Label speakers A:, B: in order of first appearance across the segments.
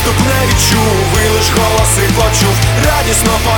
A: Відступ не відчув, ви лиш голоси почув радісно. по.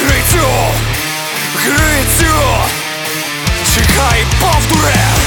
A: Грицю, Грицю, чекай, повдуре